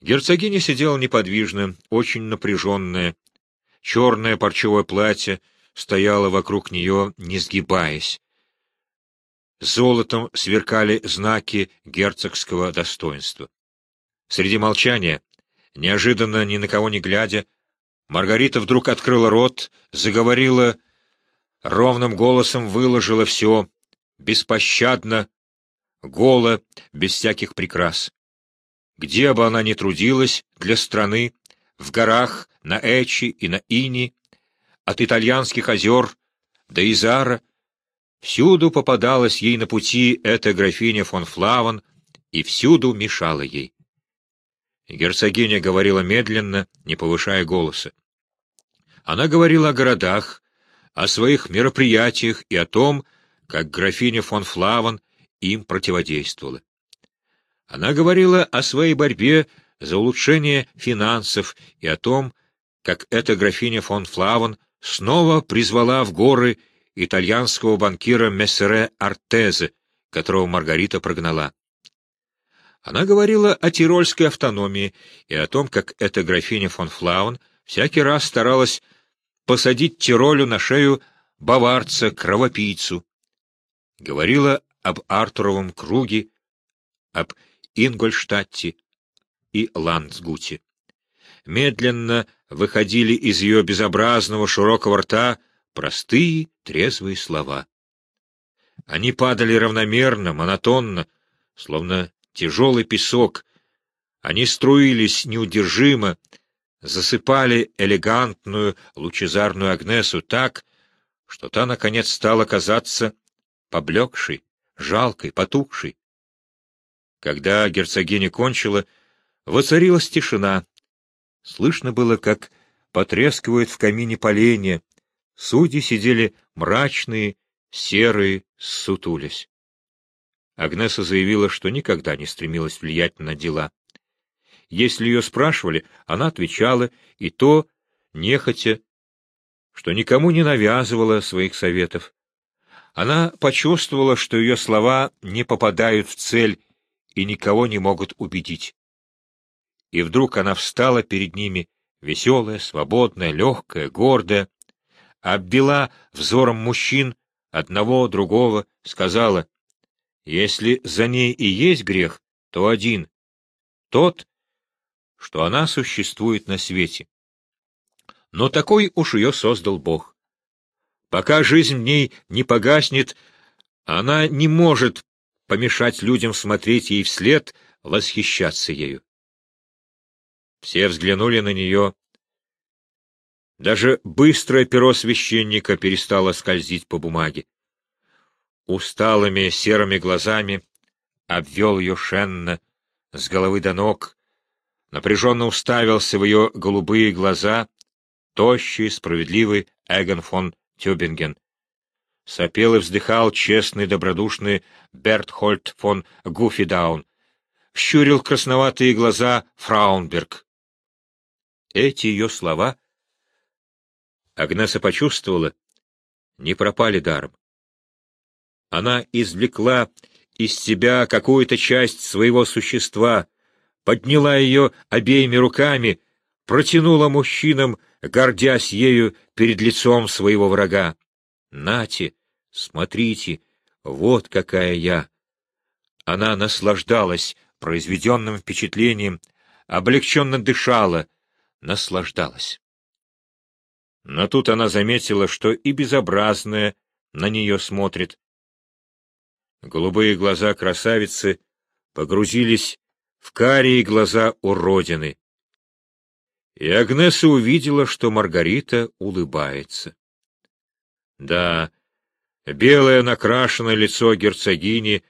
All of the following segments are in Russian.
Герцогиня сидела неподвижно, очень напряженная. Черное парчевое платье стояло вокруг нее, не сгибаясь. Золотом сверкали знаки герцогского достоинства. Среди молчания, неожиданно ни на кого не глядя, Маргарита вдруг открыла рот, заговорила, ровным голосом выложила все, беспощадно, голо, без всяких прикрас. Где бы она ни трудилась для страны, в горах, на Эчи и на Ини, от итальянских озер до Изара, всюду попадалась ей на пути эта графиня фон Флаван и всюду мешала ей. Герцогиня говорила медленно, не повышая голоса. Она говорила о городах, о своих мероприятиях и о том, как графиня фон Флаван им противодействовала. Она говорила о своей борьбе за улучшение финансов и о том, как эта графиня фон Флаван снова призвала в горы итальянского банкира Мессере Артезе, которого Маргарита прогнала. Она говорила о тирольской автономии и о том, как эта графиня фон Флаун всякий раз старалась посадить Тиролю на шею баварца-кровопийцу. Говорила об Артуровом круге, об Ингольштадте и Ландсгуте. Медленно выходили из ее безобразного широкого рта простые, трезвые слова. Они падали равномерно, монотонно, словно тяжелый песок. Они струились неудержимо, засыпали элегантную, лучезарную Агнесу так, что та, наконец, стала казаться поблекшей, жалкой, потухшей. Когда герцогиня кончила, воцарилась тишина. Слышно было, как потрескивают в камине поленья. Судьи сидели мрачные, серые, сутулясь. Агнеса заявила, что никогда не стремилась влиять на дела. Если ее спрашивали, она отвечала, и то, нехотя, что никому не навязывала своих советов. Она почувствовала, что ее слова не попадают в цель и никого не могут убедить. И вдруг она встала перед ними, веселая, свободная, легкая, гордая, обвела взором мужчин, одного, другого, сказала, если за ней и есть грех, то один — тот, что она существует на свете. Но такой уж ее создал Бог. Пока жизнь в ней не погаснет, она не может помешать людям смотреть ей вслед, восхищаться ею. Все взглянули на нее. Даже быстрое перо священника перестало скользить по бумаге усталыми серыми глазами обвел ее Шенна с головы до ног, напряженно уставился в ее голубые глаза, тощий, справедливый Эгон фон Тюбинген. Сопел и вздыхал честный, добродушный Бертхольд фон Гуфидаун. Щурил красноватые глаза Фраунберг. Эти ее слова Агнеса почувствовала, не пропали даром. Она извлекла из себя какую-то часть своего существа, подняла ее обеими руками, протянула мужчинам, гордясь ею перед лицом своего врага. «Нате, смотрите, вот какая я!» Она наслаждалась произведенным впечатлением, облегченно дышала, наслаждалась. Но тут она заметила, что и безобразная на нее смотрит, Голубые глаза красавицы погрузились в карие глаза уродины. И Агнеса увидела, что Маргарита улыбается. Да, белое накрашенное лицо герцогини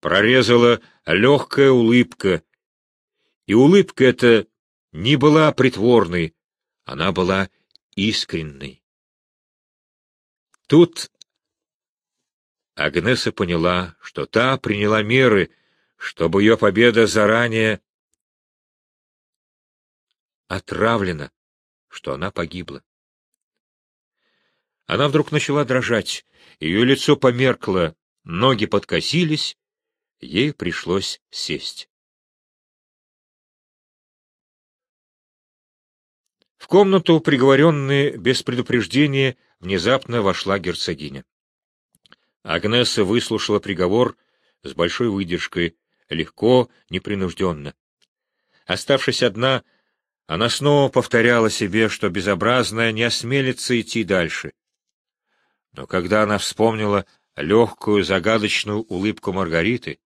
прорезала легкая улыбка, и улыбка эта не была притворной, она была искренней. Тут Агнеса поняла, что та приняла меры, чтобы ее победа заранее отравлена, что она погибла. Она вдруг начала дрожать, ее лицо померкло, ноги подкосились, ей пришлось сесть. комнату, приговоренные без предупреждения, внезапно вошла герцогиня. Агнеса выслушала приговор с большой выдержкой, легко, непринужденно. Оставшись одна, она снова повторяла себе, что безобразная не осмелится идти дальше. Но когда она вспомнила легкую загадочную улыбку Маргариты,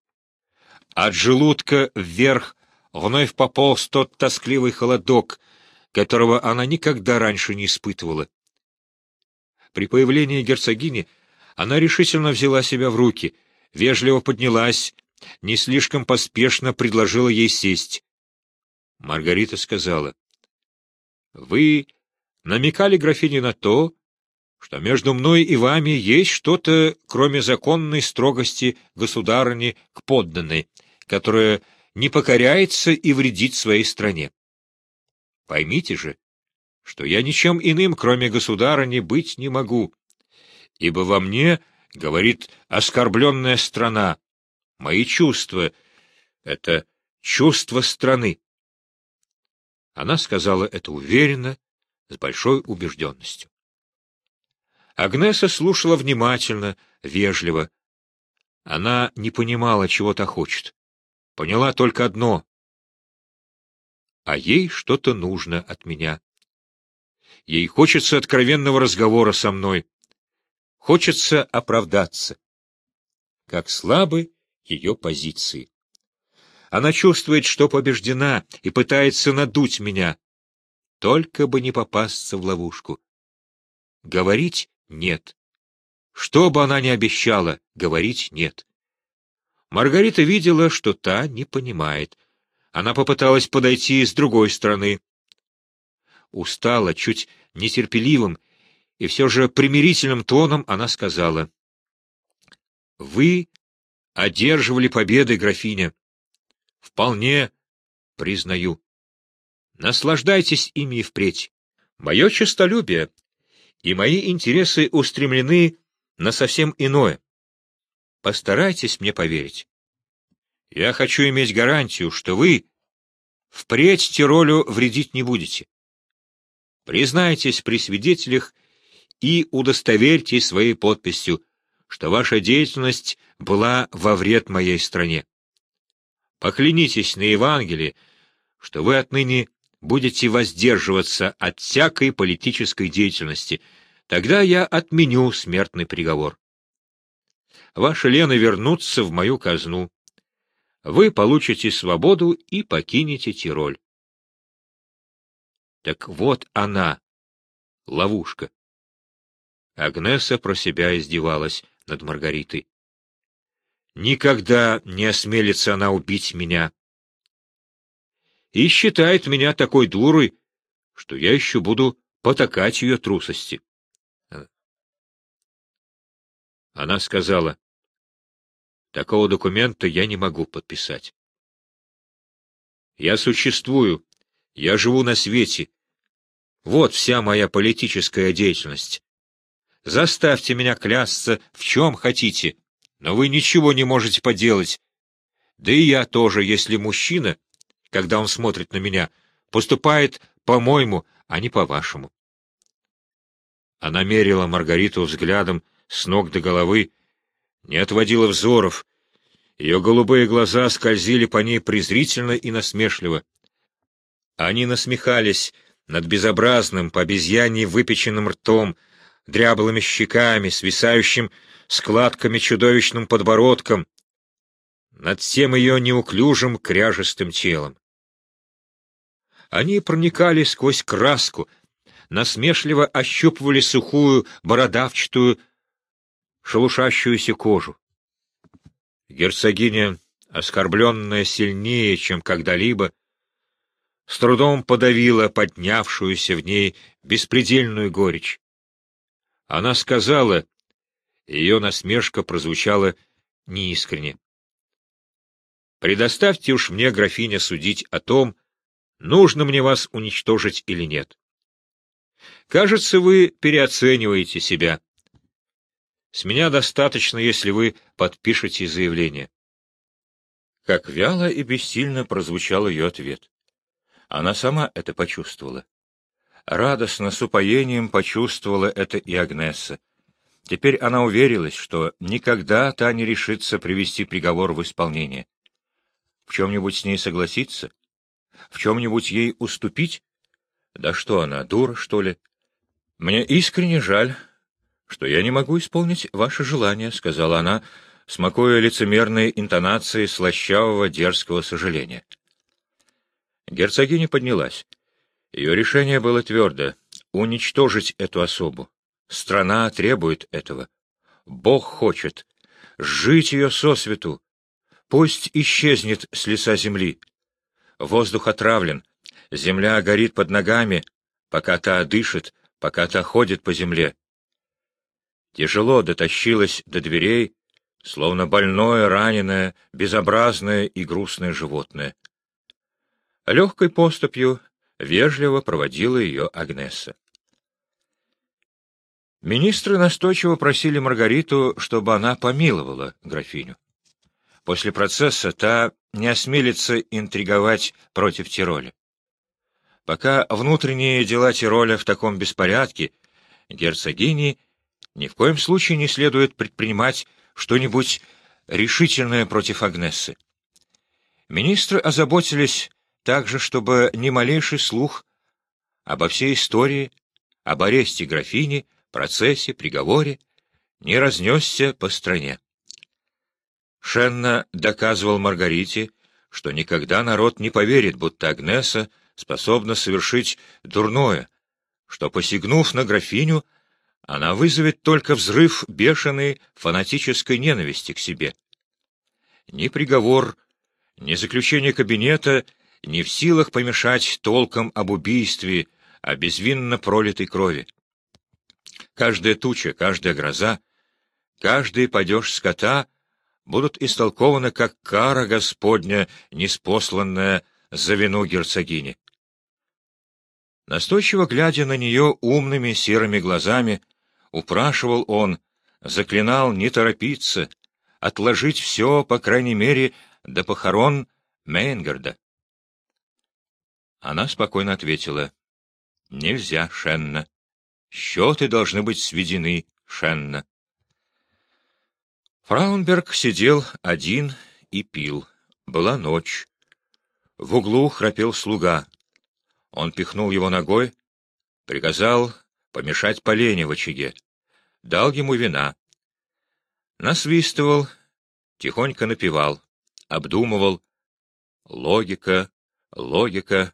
от желудка вверх вновь пополз тот тоскливый холодок, которого она никогда раньше не испытывала. При появлении герцогини она решительно взяла себя в руки, вежливо поднялась, не слишком поспешно предложила ей сесть. Маргарита сказала, — Вы намекали графине на то, что между мной и вами есть что-то, кроме законной строгости государыни к подданной, которая не покоряется и вредит своей стране. Поймите же, что я ничем иным, кроме государыни, быть не могу, ибо во мне, говорит оскорбленная страна, мои чувства — это чувства страны. Она сказала это уверенно, с большой убежденностью. Агнеса слушала внимательно, вежливо. Она не понимала, чего-то хочет. Поняла только одно. А ей что-то нужно от меня. Ей хочется откровенного разговора со мной. Хочется оправдаться. Как слабы ее позиции. Она чувствует, что побеждена, и пытается надуть меня. Только бы не попасться в ловушку. Говорить нет. Что бы она ни обещала, говорить нет. Маргарита видела, что та не понимает. Она попыталась подойти с другой стороны. Устала, чуть нетерпеливым и все же примирительным тоном она сказала. — Вы одерживали победы, графиня. Вполне признаю. Наслаждайтесь ими и впредь. Мое честолюбие и мои интересы устремлены на совсем иное. Постарайтесь мне поверить. Я хочу иметь гарантию, что вы впредь Тиролю вредить не будете. Признайтесь при свидетелях и удостоверьте своей подписью, что ваша деятельность была во вред моей стране. Поклянитесь на Евангелие, что вы отныне будете воздерживаться от всякой политической деятельности, тогда я отменю смертный приговор. Ваши лены вернутся в мою казну. Вы получите свободу и покинете Тироль. Так вот она, ловушка. Агнеса про себя издевалась над Маргаритой. Никогда не осмелится она убить меня и считает меня такой дурой, что я еще буду потакать ее трусости. Она сказала, такого документа я не могу подписать. Я существую, я живу на свете. Вот вся моя политическая деятельность. Заставьте меня клясться в чем хотите, но вы ничего не можете поделать. Да и я тоже, если мужчина, когда он смотрит на меня, поступает по-моему, а не по-вашему. Она мерила Маргариту взглядом с ног до головы, не отводила взоров. Ее голубые глаза скользили по ней презрительно и насмешливо. Они насмехались над безобразным, по обезьяне выпеченным ртом, дряблыми щеками, свисающим складками чудовищным подбородком, над всем ее неуклюжим кряжестым телом. Они проникали сквозь краску, насмешливо ощупывали сухую, бородавчатую, шелушащуюся кожу. Герцогиня, оскорбленная сильнее, чем когда-либо, с трудом подавила поднявшуюся в ней беспредельную горечь. Она сказала, ее насмешка прозвучала неискренне. «Предоставьте уж мне, графиня, судить о том, нужно мне вас уничтожить или нет. Кажется, вы переоцениваете себя. С меня достаточно, если вы подпишете заявление. Как вяло и бессильно прозвучал ее ответ. Она сама это почувствовала. Радостно, с упоением почувствовала это и Агнесса. Теперь она уверилась, что никогда та не решится привести приговор в исполнение. В чем-нибудь с ней согласиться? В чем-нибудь ей уступить? Да что она, дура, что ли? Мне искренне жаль, что я не могу исполнить ваше желание, — сказала она, смакуя лицемерные интонации слащавого дерзкого сожаления. Герцогиня поднялась. Ее решение было твердо — уничтожить эту особу. Страна требует этого. Бог хочет. Жить ее сосвету. Пусть исчезнет с лица земли. Воздух отравлен. Земля горит под ногами, пока та дышит, пока та ходит по земле. Тяжело дотащилась до дверей, словно больное, раненое, безобразное и грустное животное. Легкой поступью вежливо проводила ее Агнеса. Министры настойчиво просили Маргариту, чтобы она помиловала графиню. После процесса та не осмелится интриговать против Тироля. Пока внутренние дела Тироля в таком беспорядке, герцогини ни в коем случае не следует предпринимать что-нибудь решительное против Агнессы. Министры озаботились также, чтобы ни малейший слух обо всей истории, об аресте графини процессе, приговоре не разнесся по стране. Шенна доказывал Маргарите, что никогда народ не поверит, будто Агнеса способна совершить дурное, что, посягнув на графиню, она вызовет только взрыв бешеной фанатической ненависти к себе. Ни приговор, ни заключение кабинета не в силах помешать толкам об убийстве, о безвинно пролитой крови. Каждая туча, каждая гроза, каждый падеж скота будут истолкованы как кара Господня, неспосланная за вину герцогини. Настойчиво глядя на нее умными серыми глазами, упрашивал он, заклинал не торопиться, отложить все, по крайней мере, до похорон Мейнгарда. Она спокойно ответила, «Нельзя, Шенна. Счеты должны быть сведены, Шенна. Фраунберг сидел один и пил. Была ночь. В углу храпел слуга. Он пихнул его ногой, приказал помешать поленья в очаге, дал ему вина. Насвистывал, тихонько напевал, обдумывал. Логика, логика.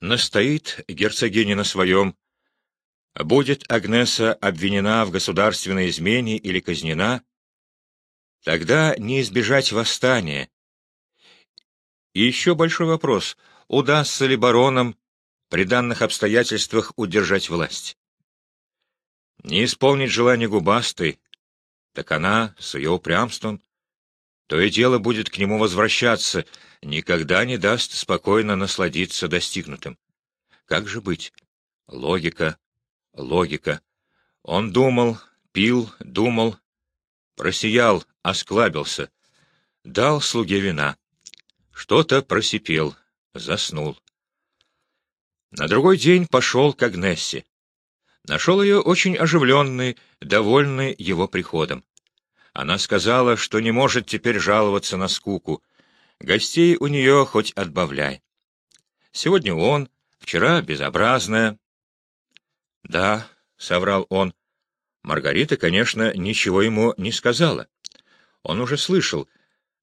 Настоит герцогиня на своем, Будет Агнеса обвинена в государственной измене или казнена, тогда не избежать восстания. И еще большой вопрос, удастся ли баронам при данных обстоятельствах удержать власть. Не исполнить желание губастой, так она, с ее упрямством, то и дело будет к нему возвращаться, никогда не даст спокойно насладиться достигнутым. Как же быть? Логика, логика. Он думал, пил, думал, просиял, осклабился, дал слуге вина. Что-то просипел, заснул. На другой день пошел к Агнессе. Нашел ее очень оживленной, довольной его приходом. Она сказала, что не может теперь жаловаться на скуку. Гостей у нее хоть отбавляй. Сегодня он, вчера безобразная, да, соврал он. Маргарита, конечно, ничего ему не сказала. Он уже слышал.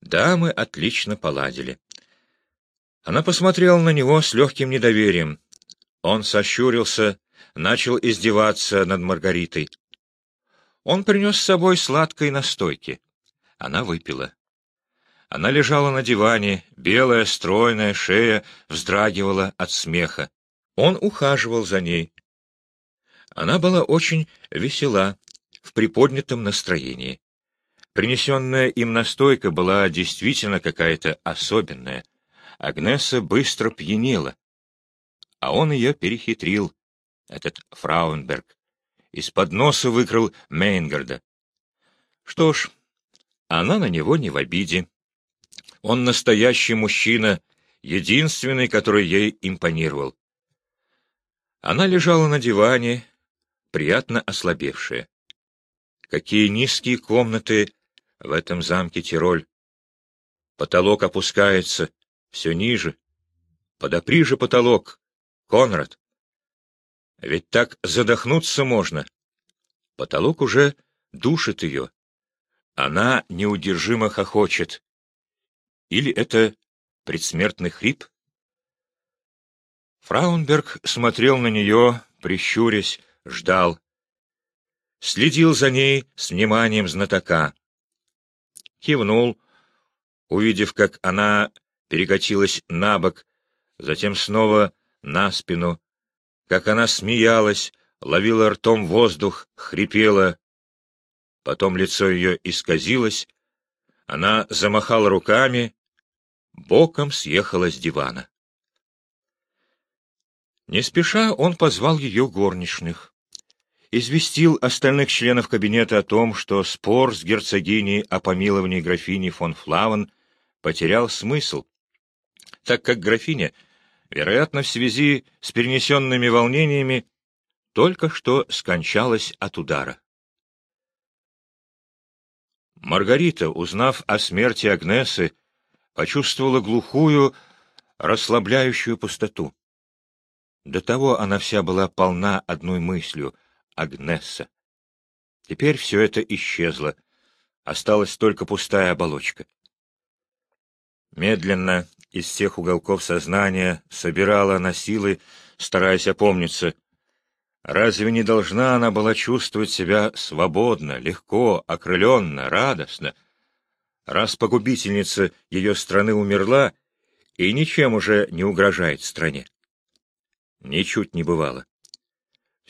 Да, мы отлично поладили. Она посмотрела на него с легким недоверием. Он сощурился, начал издеваться над Маргаритой. Он принес с собой сладкой настойки. Она выпила. Она лежала на диване, белая, стройная шея вздрагивала от смеха. Он ухаживал за ней. Она была очень весела, в приподнятом настроении. Принесенная им настойка была действительно какая-то особенная. Агнеса быстро пьянела, а он ее перехитрил, этот Фраунберг. Из-под носа выкрал Мейнгарда. Что ж, она на него не в обиде. Он настоящий мужчина, единственный, который ей импонировал. Она лежала на диване, приятно ослабевшая. Какие низкие комнаты в этом замке Тироль. Потолок опускается все ниже. Подопри же потолок, Конрад. Ведь так задохнуться можно. Потолок уже душит ее. Она неудержимо хохочет. Или это предсмертный хрип? Фраунберг смотрел на нее, прищурясь, ждал. Следил за ней с вниманием знатока. Кивнул, увидев, как она перекатилась на бок, затем снова на спину, как она смеялась, ловила ртом воздух, хрипела. Потом лицо ее исказилось, она замахала руками, боком съехала с дивана. Не спеша он позвал ее горничных. Известил остальных членов кабинета о том, что спор с герцогиней о помиловании графини фон Флавен потерял смысл, так как графиня, вероятно, в связи с перенесенными волнениями, только что скончалась от удара. Маргарита, узнав о смерти Агнесы, почувствовала глухую, расслабляющую пустоту. До того она вся была полна одной мыслью — Агнесса. Теперь все это исчезло, осталась только пустая оболочка. Медленно из всех уголков сознания собирала она силы, стараясь опомниться. Разве не должна она была чувствовать себя свободно, легко, окрыленно, радостно? Раз погубительница ее страны умерла и ничем уже не угрожает стране. Ничуть не бывало.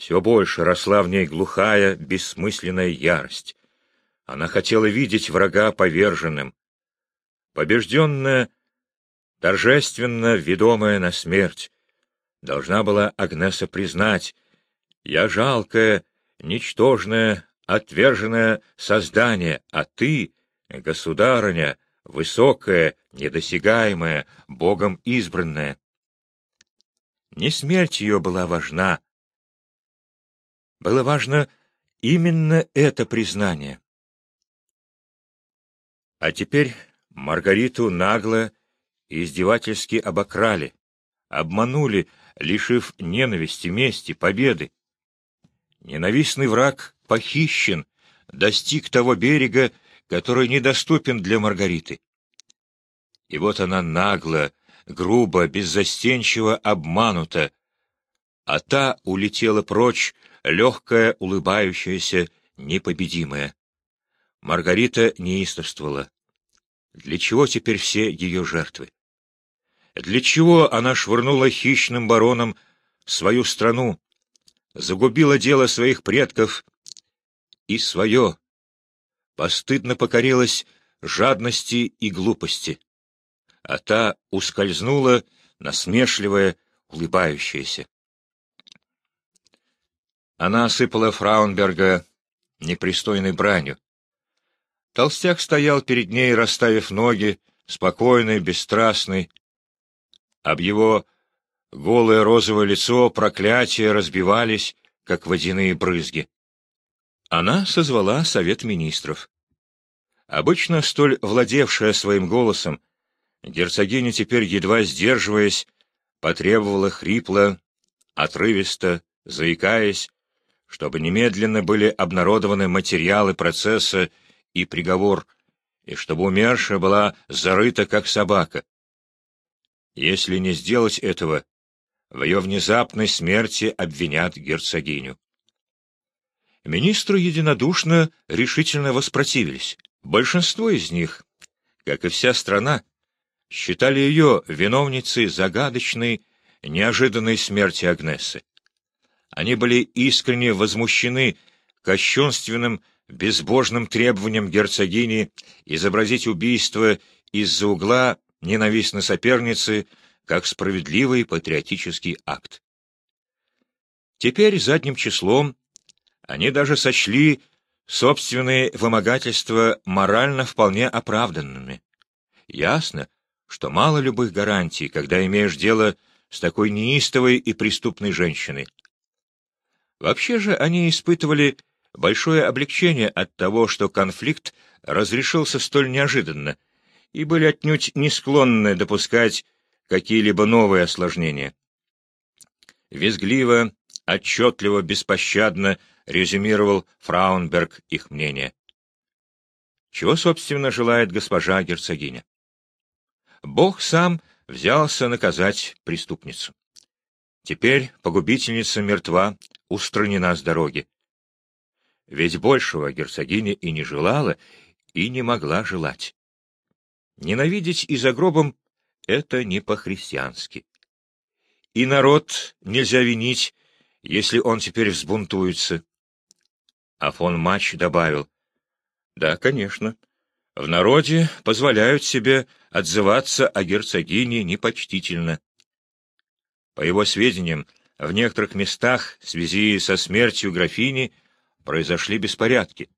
Все больше росла в ней глухая, бессмысленная ярость. Она хотела видеть врага поверженным. Побежденная, торжественно ведомая на смерть, должна была Агнеса признать, «Я жалкое, ничтожное, отверженное создание, а ты, государыня, высокая, недосягаемая, Богом избранная». Не смерть ее была важна. Было важно именно это признание. А теперь Маргариту нагло и издевательски обокрали, обманули, лишив ненависти, мести, победы. Ненавистный враг похищен, достиг того берега, который недоступен для Маргариты. И вот она нагло, грубо, беззастенчиво обманута, а та улетела прочь, легкая, улыбающаяся, непобедимая. Маргарита неистовствовала. Для чего теперь все ее жертвы? Для чего она швырнула хищным баронам свою страну, загубила дело своих предков и свое, постыдно покорилась жадности и глупости? а та ускользнула, насмешливая, улыбающаяся. Она осыпала Фраунберга непристойной бранью. Толстяк стоял перед ней, расставив ноги, спокойный, бесстрастный. Об его голое розовое лицо проклятия разбивались, как водяные брызги. Она созвала совет министров. Обычно столь владевшая своим голосом, Герцогиня теперь, едва сдерживаясь, потребовала хрипло, отрывисто, заикаясь, чтобы немедленно были обнародованы материалы процесса и приговор, и чтобы умершая была зарыта, как собака. Если не сделать этого, в ее внезапной смерти обвинят герцогиню. Министры единодушно, решительно воспротивились. Большинство из них, как и вся страна, считали ее виновницей загадочной, неожиданной смерти Агнесы. Они были искренне возмущены кощунственным, безбожным требованием герцогини изобразить убийство из-за угла ненавистной соперницы как справедливый патриотический акт. Теперь задним числом они даже сочли собственные вымогательства морально вполне оправданными. Ясно, что мало любых гарантий, когда имеешь дело с такой неистовой и преступной женщиной, Вообще же они испытывали большое облегчение от того, что конфликт разрешился столь неожиданно, и были отнюдь не склонны допускать какие-либо новые осложнения. Визгливо, отчетливо, беспощадно резюмировал Фраунберг их мнение. Чего, собственно, желает госпожа герцогиня? Бог сам взялся наказать преступницу. Теперь погубительница мертва, устранена с дороги. Ведь большего герцогиня и не желала, и не могла желать. Ненавидеть и за гробом — это не по-христиански. И народ нельзя винить, если он теперь взбунтуется. А фон Мач добавил, да, конечно, в народе позволяют себе отзываться о герцогине непочтительно. По его сведениям, в некоторых местах в связи со смертью графини произошли беспорядки.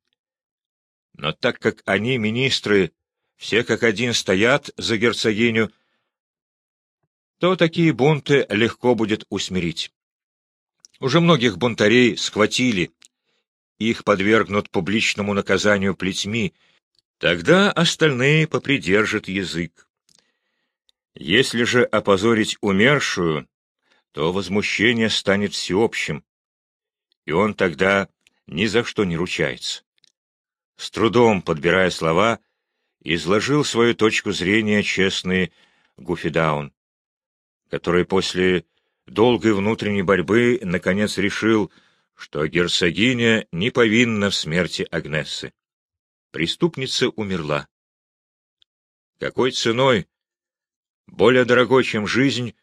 Но так как они, министры, все как один стоят за герцогиню, то такие бунты легко будет усмирить. Уже многих бунтарей схватили, их подвергнут публичному наказанию плетьми, тогда остальные попридержат язык. Если же опозорить умершую, то возмущение станет всеобщим, и он тогда ни за что не ручается. С трудом подбирая слова, изложил свою точку зрения честный Гуфидаун, который после долгой внутренней борьбы наконец решил, что герцогиня не повинна в смерти Агнессы. Преступница умерла. Какой ценой, более дорогой, чем жизнь,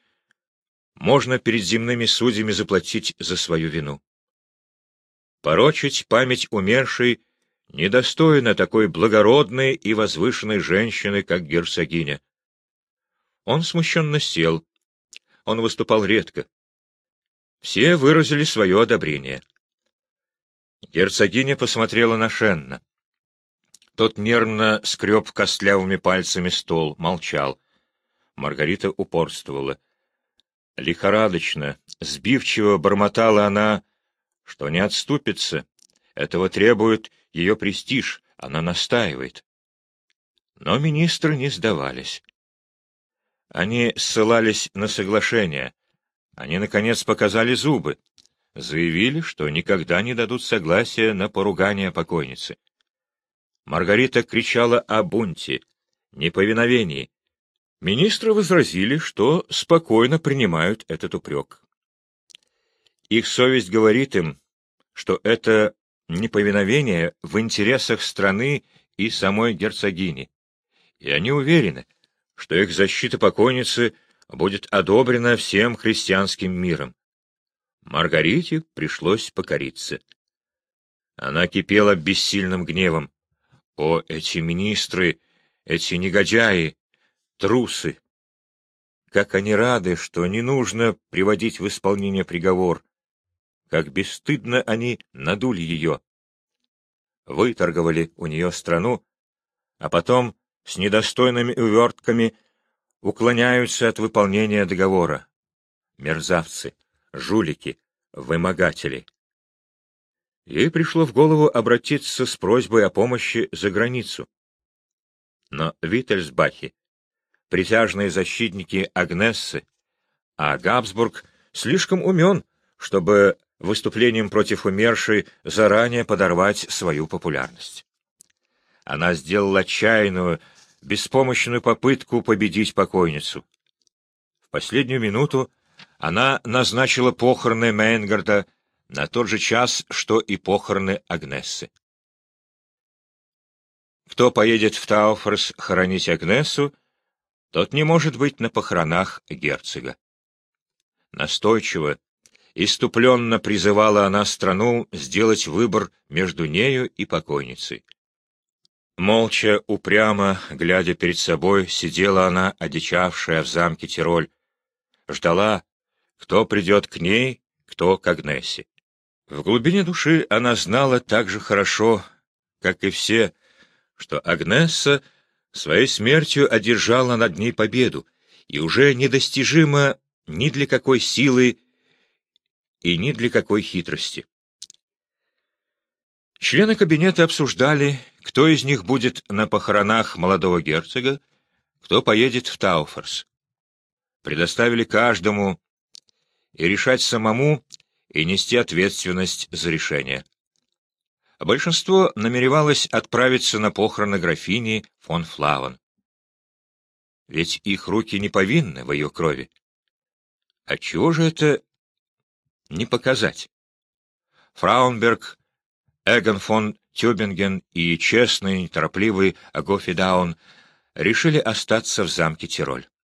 можно перед земными судьями заплатить за свою вину? Порочить память умершей недостойно такой благородной и возвышенной женщины, как герцогиня. Он смущенно сел. Он выступал редко. Все выразили свое одобрение. Герцогиня посмотрела на Шенна. Тот нервно скреб костлявыми пальцами стол, молчал. Маргарита упорствовала. Лихорадочно, сбивчиво бормотала она, что не отступится. Этого требует ее престиж, она настаивает. Но министры не сдавались. Они ссылались на соглашение, они, наконец, показали зубы, заявили, что никогда не дадут согласия на поругание покойницы. Маргарита кричала о бунте, неповиновении. Министры возразили, что спокойно принимают этот упрек. Их совесть говорит им, что это неповиновение в интересах страны и самой герцогини, и они уверены, что их защита покойницы — будет одобрена всем христианским миром. Маргарите пришлось покориться. Она кипела бессильным гневом. О, эти министры, эти негодяи, трусы! Как они рады, что не нужно приводить в исполнение приговор. Как бесстыдно они надули ее. Выторговали у нее страну, а потом с недостойными увертками уклоняются от выполнения договора. Мерзавцы, жулики, вымогатели. Ей пришло в голову обратиться с просьбой о помощи за границу. Но Виттельсбахи, присяжные защитники Агнессы, а Габсбург слишком умен, чтобы выступлением против умершей заранее подорвать свою популярность. Она сделала отчаянную, беспомощную попытку победить покойницу. В последнюю минуту она назначила похороны Мейнгарда на тот же час, что и похороны Агнессы. Кто поедет в Тауфорс хоронить Агнесу, тот не может быть на похоронах герцога. Настойчиво, иступленно призывала она страну сделать выбор между нею и покойницей. Молча, упрямо, глядя перед собой, сидела она, одичавшая в замке Тироль. Ждала, кто придет к ней, кто к Агнессе. В глубине души она знала так же хорошо, как и все, что Агнесса своей смертью одержала над ней победу, и уже недостижима ни для какой силы и ни для какой хитрости. Члены кабинета обсуждали, кто из них будет на похоронах молодого герцога, кто поедет в Тауфорс. Предоставили каждому и решать самому, и нести ответственность за решение. Большинство намеревалось отправиться на похороны графини фон Флаван. Ведь их руки не повинны в ее крови. Отчего же это не показать? Фраунберг Эгон фон Тюбинген и честный, неторопливый Агофи Даун решили остаться в замке Тироль.